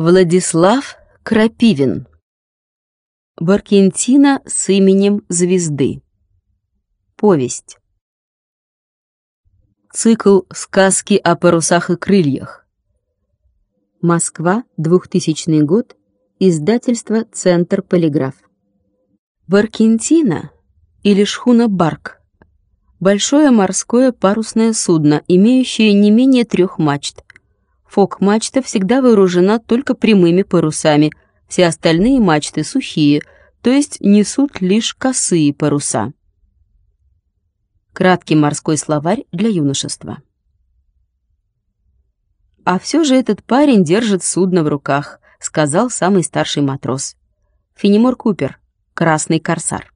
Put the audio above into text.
Владислав Крапивин. Баркентина с именем звезды. Повесть. Цикл «Сказки о парусах и крыльях». Москва, 2000 год. Издательство «Центр Полиграф». Баркентина или шхуна Барк. Большое морское парусное судно, имеющее не менее трех мачт. Фок-мачта всегда вооружена только прямыми парусами, все остальные мачты сухие, то есть несут лишь косые паруса. Краткий морской словарь для юношества. «А все же этот парень держит судно в руках», — сказал самый старший матрос. Фенемор Купер, красный корсар.